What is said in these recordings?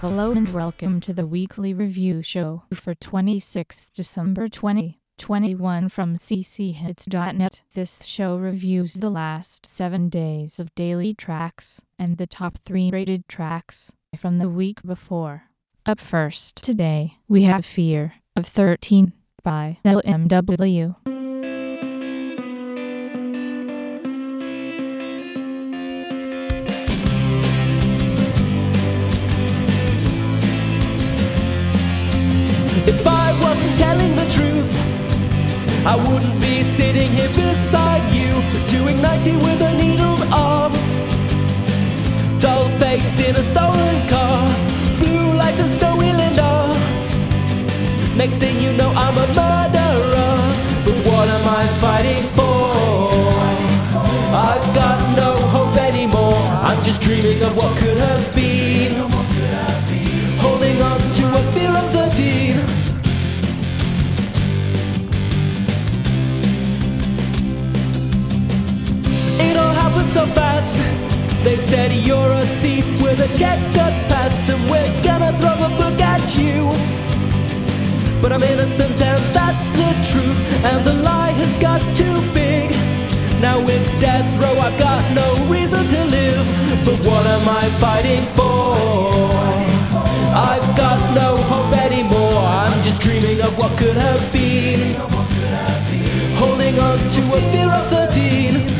Hello and welcome to the weekly review show for 26th December 2021 from cchits.net. This show reviews the last 7 days of daily tracks and the top 3 rated tracks from the week before. Up first today, we have Fear of 13 by LMW. So fast. They said you're a thief with a checkered past, and we're gonna throw a book at you. But I'm innocent, and that's the truth. And the lie has got too big. Now it's death row, I've got no reason to live. But what am I fighting for? I've got no hope anymore. I'm just dreaming of what could have been. Holding on to a fear of 13.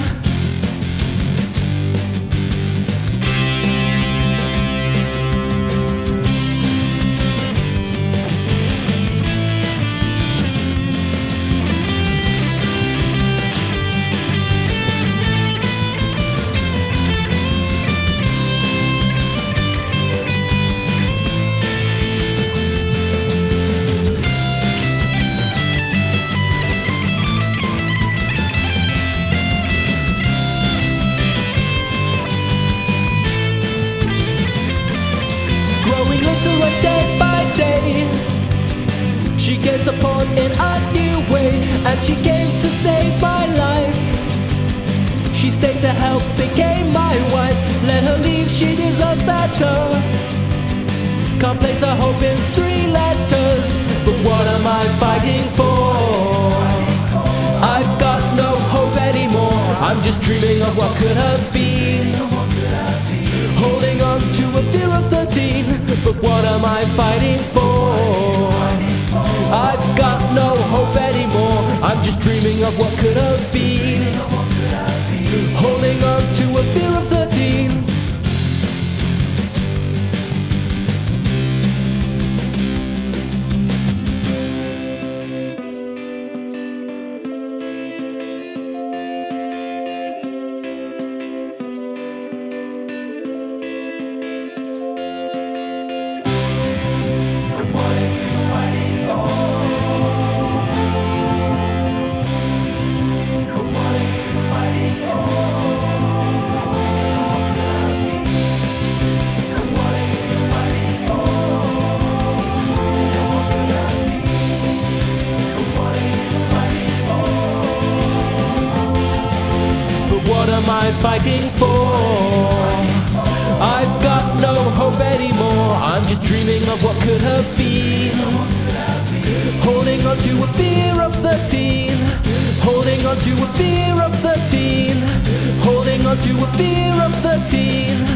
Better. Can't place a hope in three letters, but what am I fighting for? I've got no hope anymore. I'm just dreaming of what could have been holding on to a fear of 13. But what am I fighting for? I've got no hope anymore. I'm just dreaming of what could have been. Holding on to am I fighting for? I've got no hope anymore. I'm just dreaming of what could have been. Holding on to a fear of 13. Holding on to a fear of 13. Holding on to a fear of 13.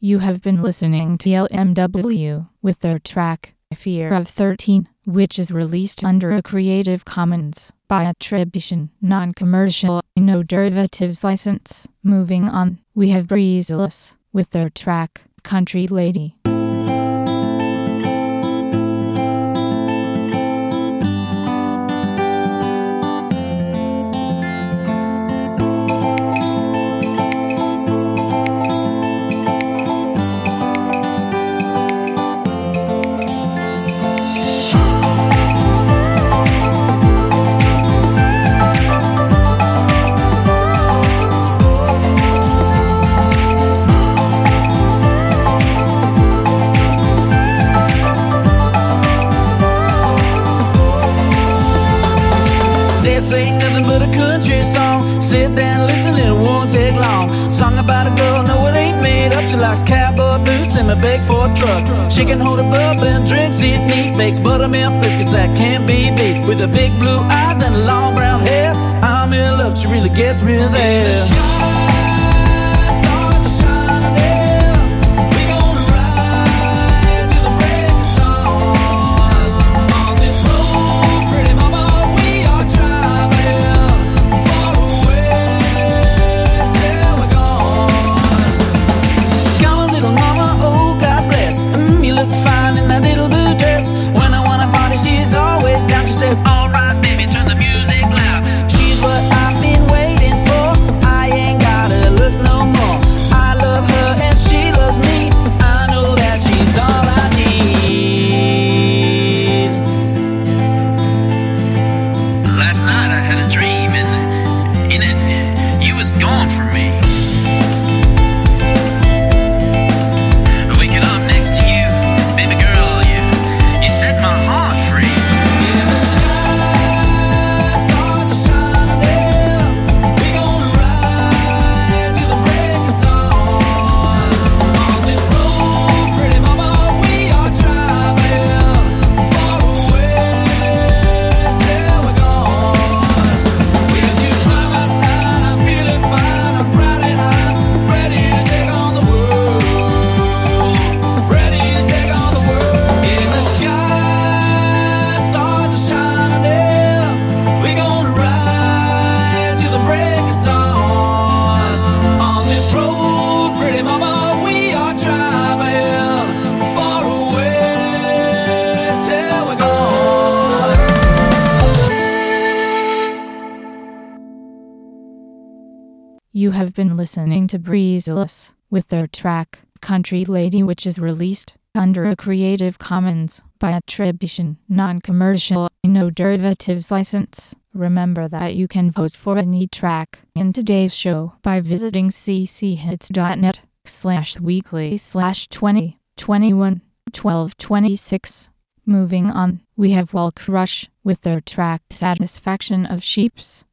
You have been listening to LMW with their track Fear of 13, which is released under a Creative Commons by attribution, non-commercial, no derivatives license. Moving on, we have Breezeless with their track Country Lady. Country song. Sit down, listen, it won't take long. Song about a girl, no, it ain't made up. She likes cowboy boots and a big Ford truck. She can hold a bubbling, drinks it neat, bakes buttermilk biscuits that can't be beat. With a big blue eyes and long brown hair, I'm in love. She really gets me there. To Breezeless with their track Country Lady which is released under a Creative Commons by attribution, non-commercial, no derivatives license. Remember that you can vote for any track in today's show by visiting cchits.net slash weekly slash 20 21 12 26. Moving on, we have Walk Rush with their track Satisfaction of Sheeps.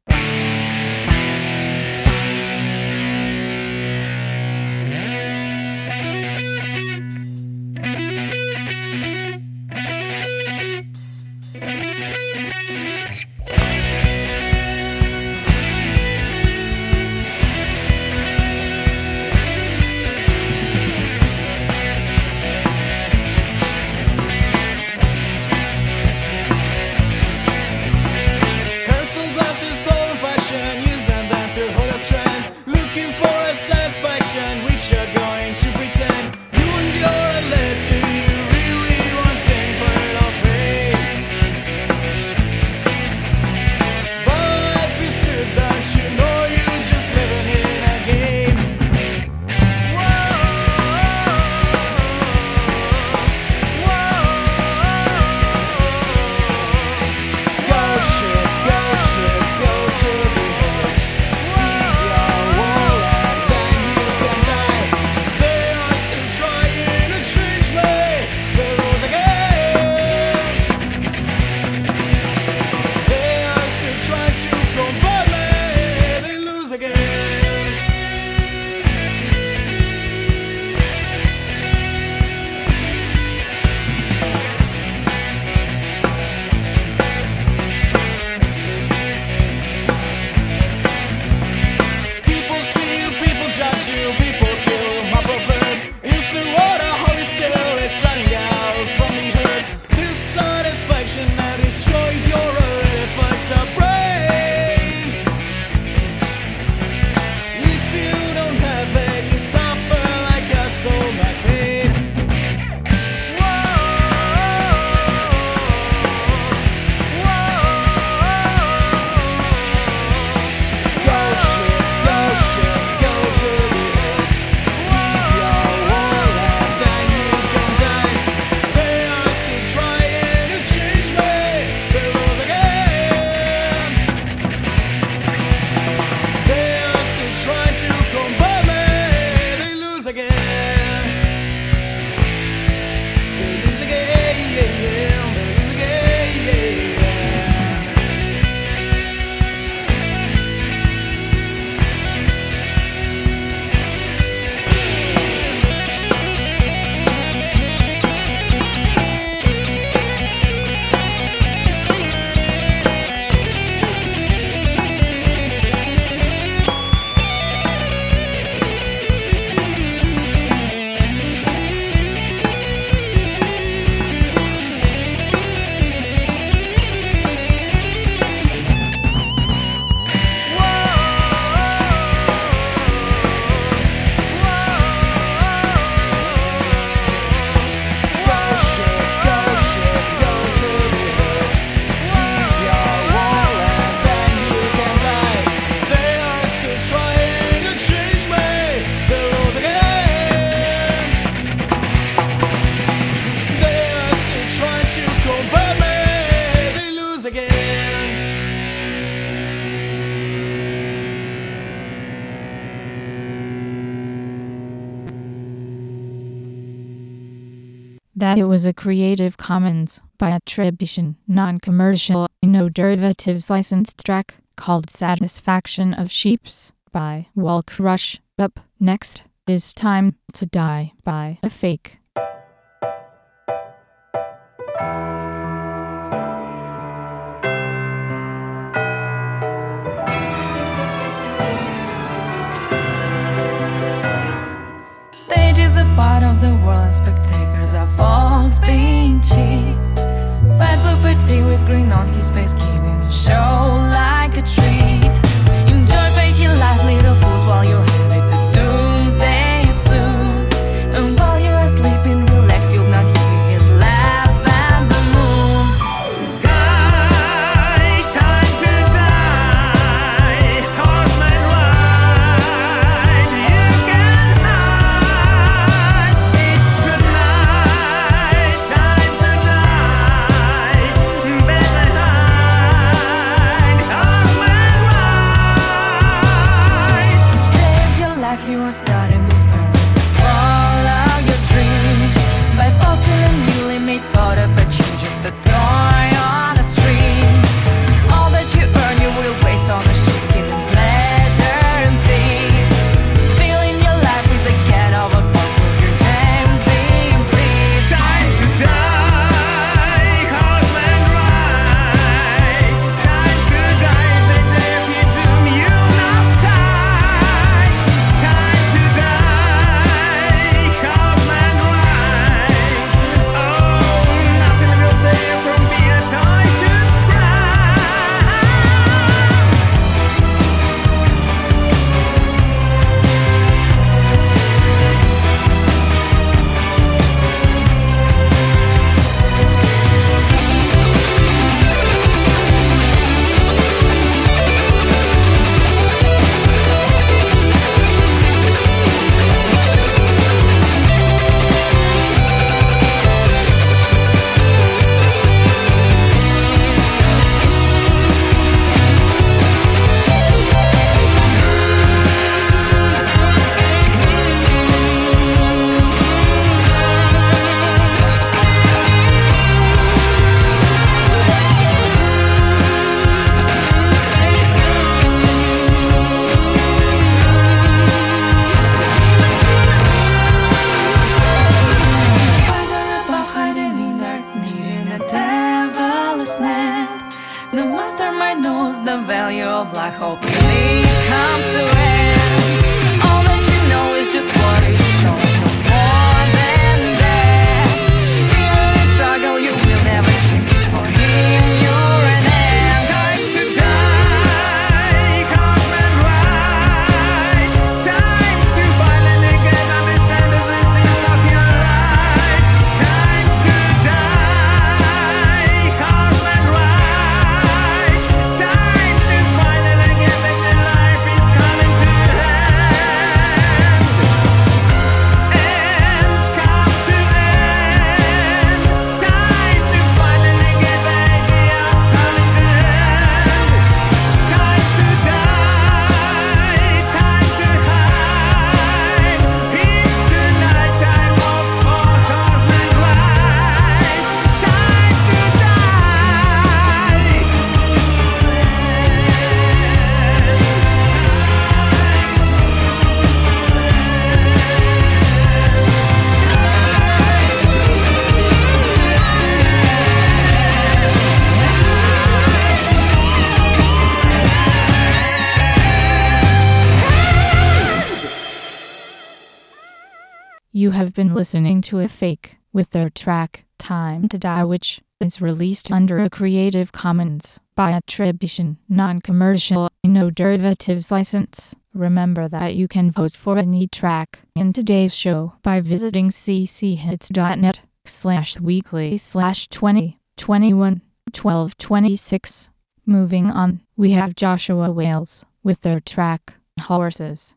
that it was a Creative Commons by attribution, non-commercial, no derivatives licensed track called Satisfaction of Sheeps by Wall Crush. Up next is Time to Die by A Fake. spectators are false being cheap. Fat blue with green on his face, giving show light. listening to a fake with their track Time to Die which is released under a Creative Commons by attribution, non-commercial, no derivatives license. Remember that you can vote for any track in today's show by visiting cchits.net slash weekly slash 20 21 12 26. Moving on, we have Joshua Wales with their track Horses.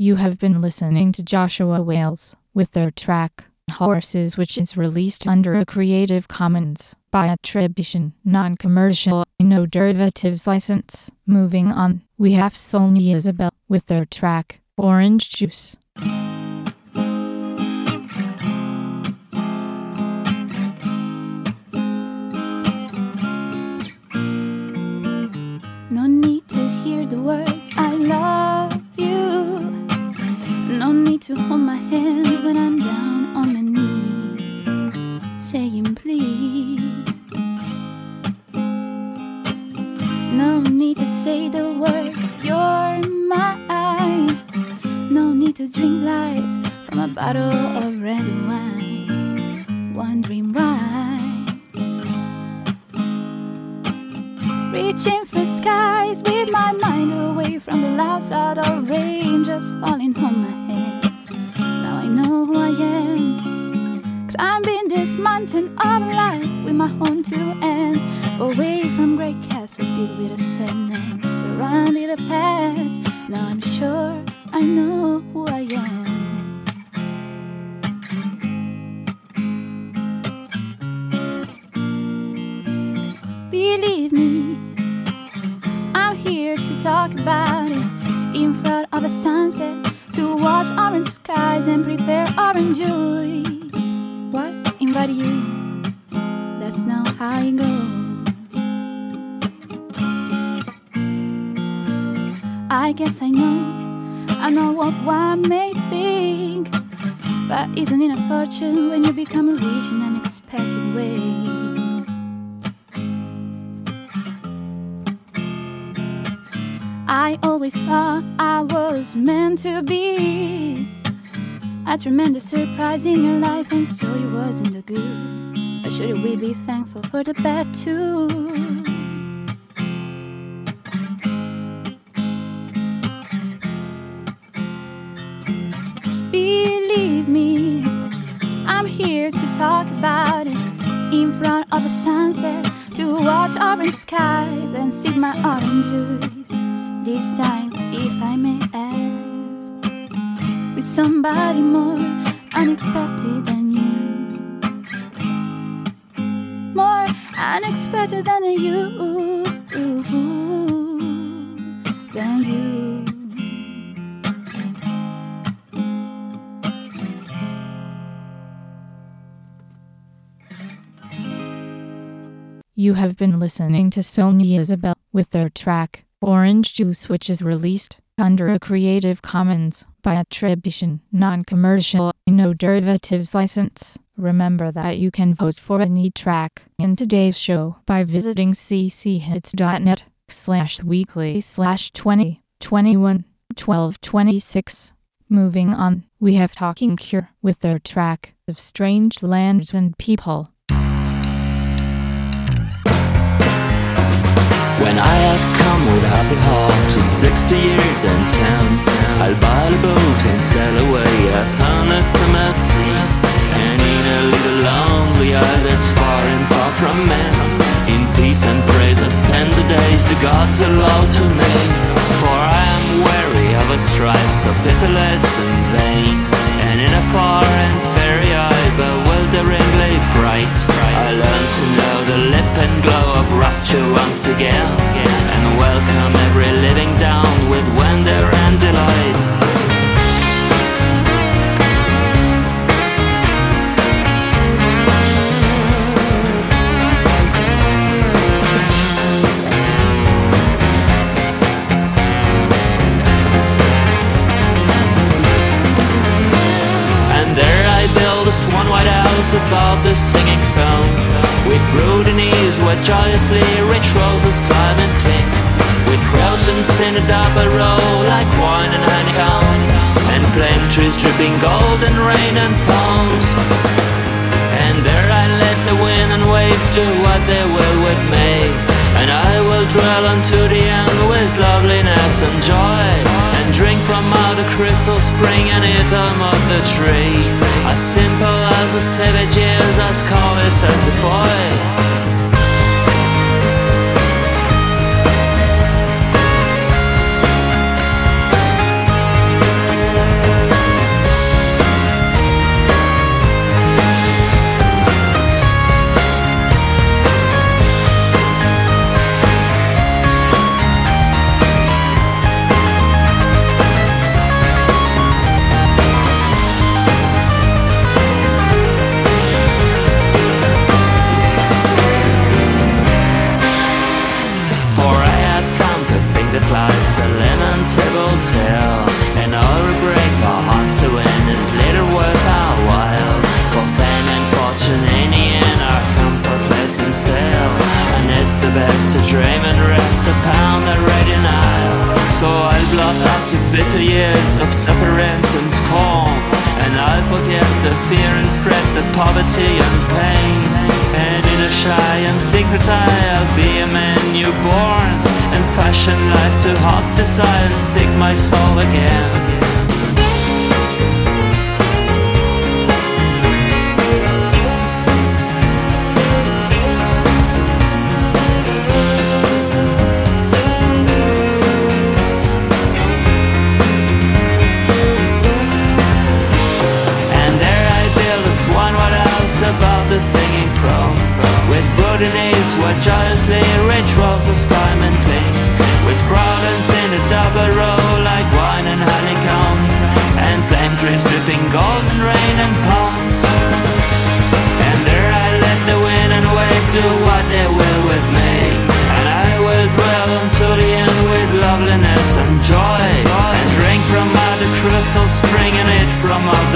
You have been listening to Joshua Wales with their track Horses which is released under a Creative Commons by attribution, non-commercial, no derivatives license. Moving on, we have Sonia Isabel with their track Orange Juice. Past. Now I'm sure I know who I am. Believe me, I'm here to talk about it in front of a sunset to watch orange skies and prepare orange juice. Guess I know, I know what one may think, but isn't it a fortune when you become rich in unexpected ways? I always thought I was meant to be a tremendous surprise in your life, and so it wasn't the good. But shouldn't we be thankful for the bad too? Orange skies and sip my orange juice. This time, if I may ask, with somebody more unexpected than you, more unexpected than you, than you. You have been listening to Sonia Isabel with their track Orange Juice which is released under a Creative Commons by attribution, non-commercial, no derivatives license. Remember that you can vote for any track in today's show by visiting cchits.net slash weekly slash 20 21 12 26. Moving on, we have Talking Cure with their track of Strange Lands and People. When I have come with happy heart to 60 years and town, I'll buy a boat and sail away upon a summer sea. And in a little lonely isle that's far and far from men, in peace and praise I spend the days the gods allow to me. For I am weary of a strife so pitiless and vain, and in a far and fairy eye bewilderingly bright, I learned to know the lip and glow of rapture once again, and welcome every living down with wonder and delight. Above the singing foam. With brooding ease where joyously rich roses climb and clink With croissants in a double row like wine and honeycomb. And flame trees dripping golden rain and palms. And there I let the wind and wave do what they will with me And I will dwell unto the end with loveliness and joy drink from out a crystal spring and eat them of the tree. As simple as a savage is, as callous as a boy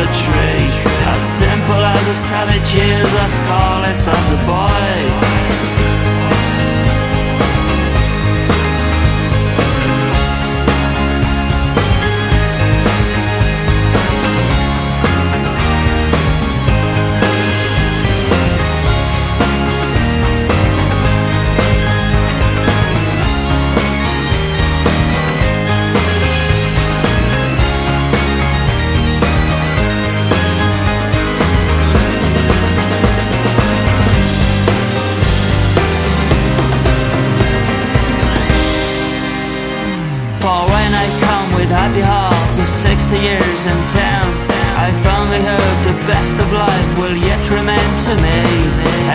the tree. As simple as a savage is, as callous as a boy years in town. I fondly hope the best of life will yet remain to me.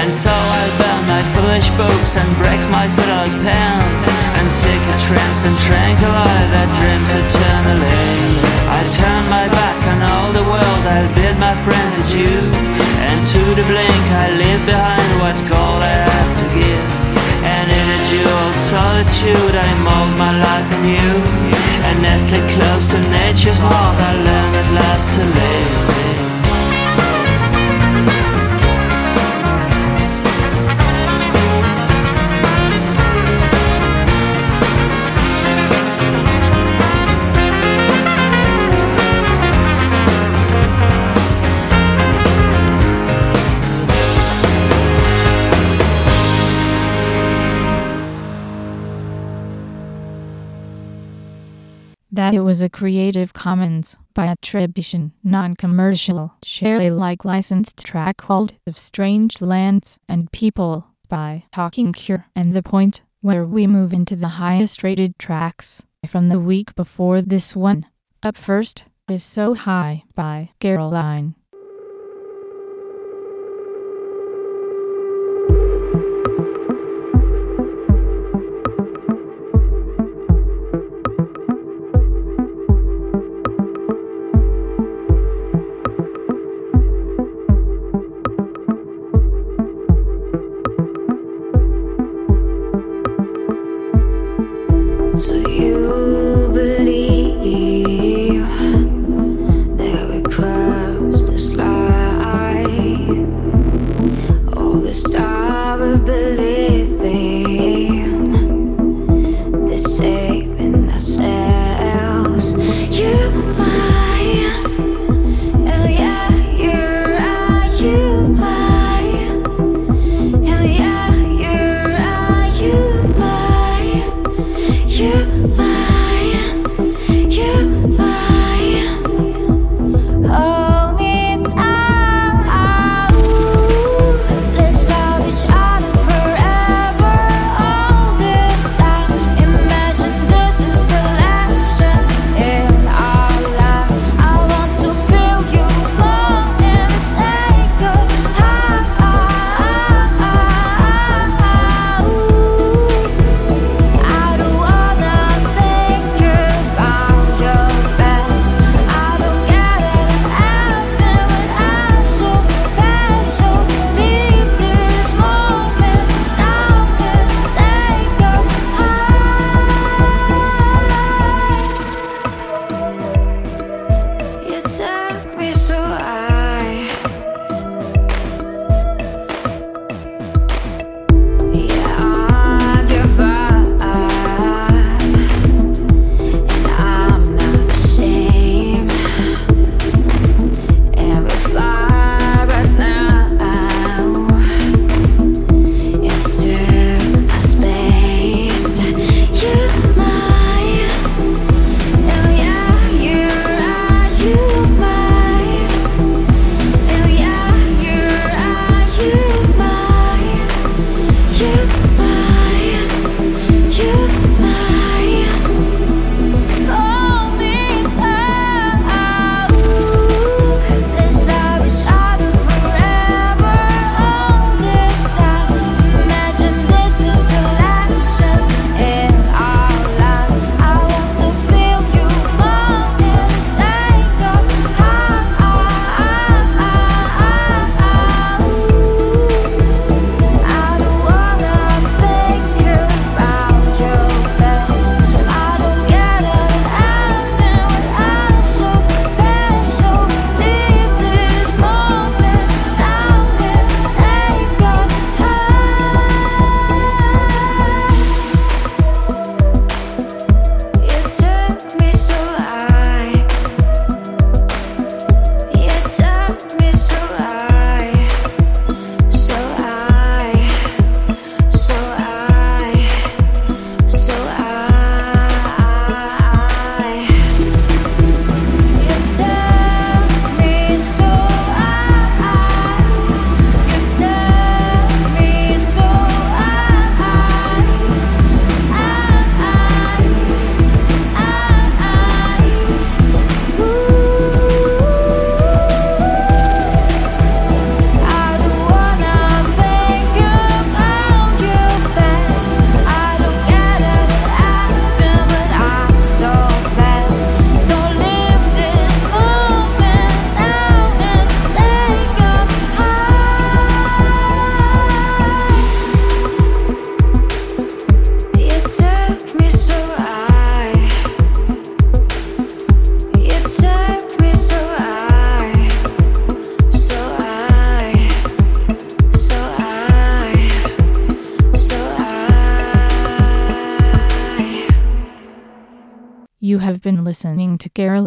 And so I burn my foolish books and breaks my foot fiddle pen. And seek a trance and tranquilize that dreams eternally. I turn my back on all the world, I'll bid my friends adieu. And to the blink I leave behind what gold I have to give in jeweled solitude I mold my life anew? And nestling close to nature's heart I learn at last to live was a Creative Commons by attribution, non-commercial, share Alike licensed track called Of Strange Lands and People by Talking Cure and The Point, where we move into the highest rated tracks from the week before this one. Up first is So High by Caroline.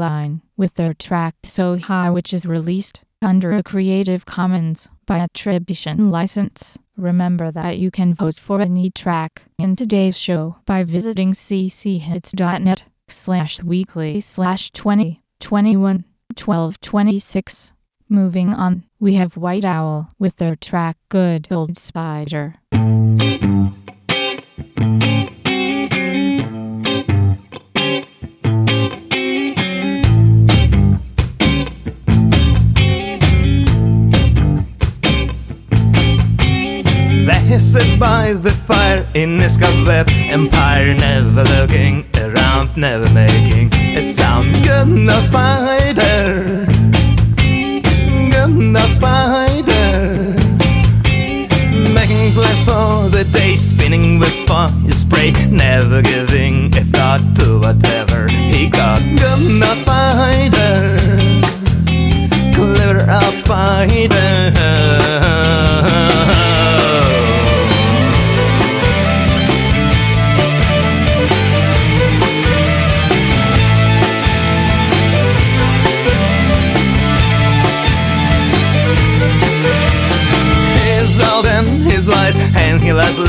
line, with their track So High which is released under a Creative Commons by attribution license. Remember that you can vote for any track in today's show by visiting cchits.net slash weekly slash 20 21 12 26. Moving on, we have White Owl with their track Good Old Spider. The fire in his cobweb empire, never looking around, never making a sound. Good night, spider. Good night, spider. Making plans for the day, spinning webs for his spray, never giving a thought to whatever he got. Good night, spider. Clever out, spider.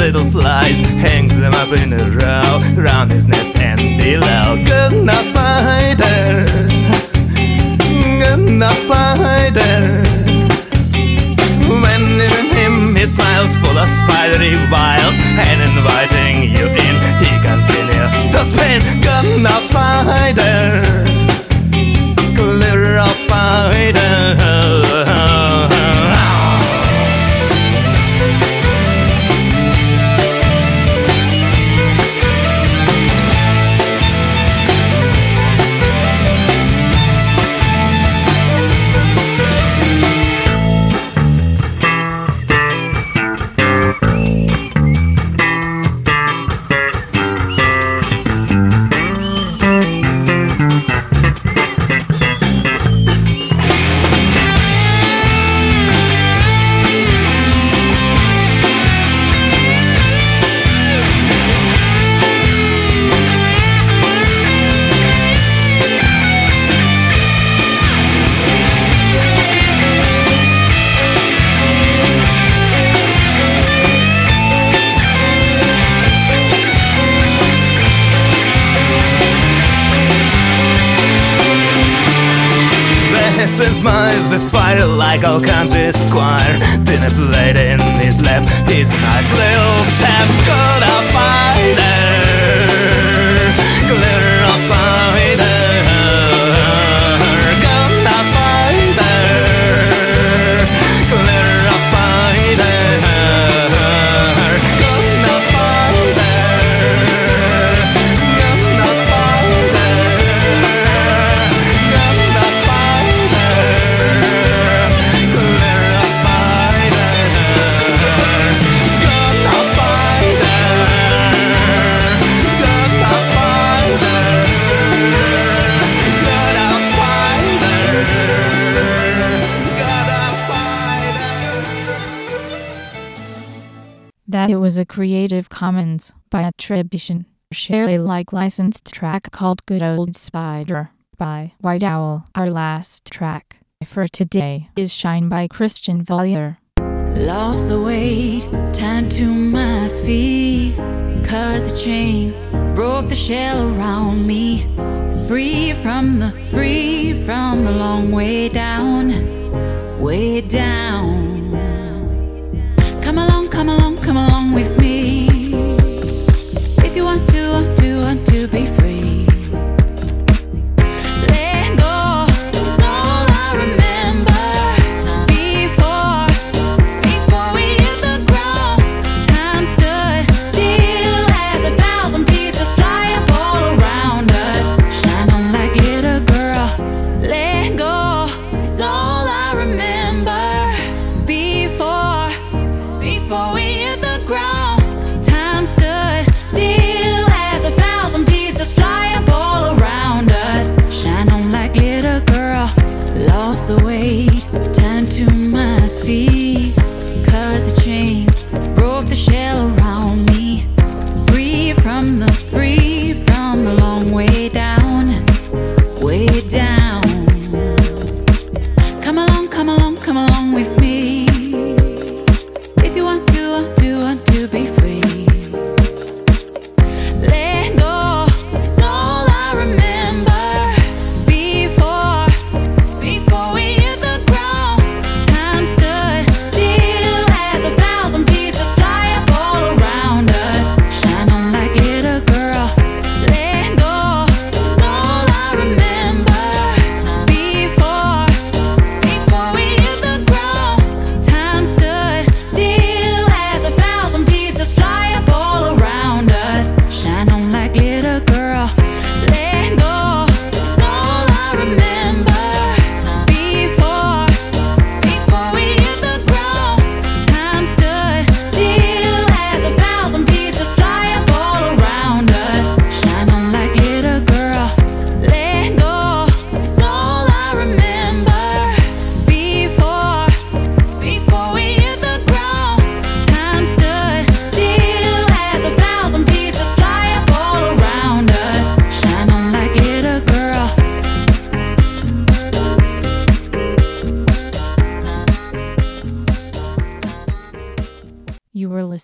Little flies. Hang them up in a row, round his nest and below. Good night, spider. Good night, spider. When in him he smiles, full of spidery wiles, and inviting you in, he continues to spin. Good night, spider. Is my the fighter like all country squire. Dinner plate in his lap He's a nice little chap. Good old spider Creative Commons by attribution, share Alike licensed track called Good Old Spider by White Owl. Our last track for today is Shine by Christian Vollier. Lost the weight, tied to my feet. Cut the chain, broke the shell around me. Free from the, free from the long way down, way down.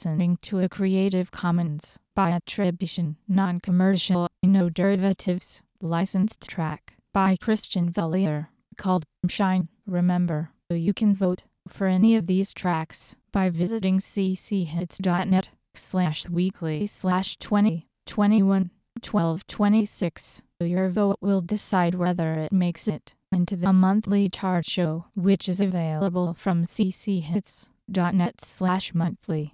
Listening to a Creative Commons by attribution, non-commercial, no derivatives, licensed track by Christian Vellier called Shine. Remember, you can vote for any of these tracks by visiting cchits.net slash weekly slash 20 21 12 26. Your vote will decide whether it makes it into the monthly chart show, which is available from cchits.net slash monthly.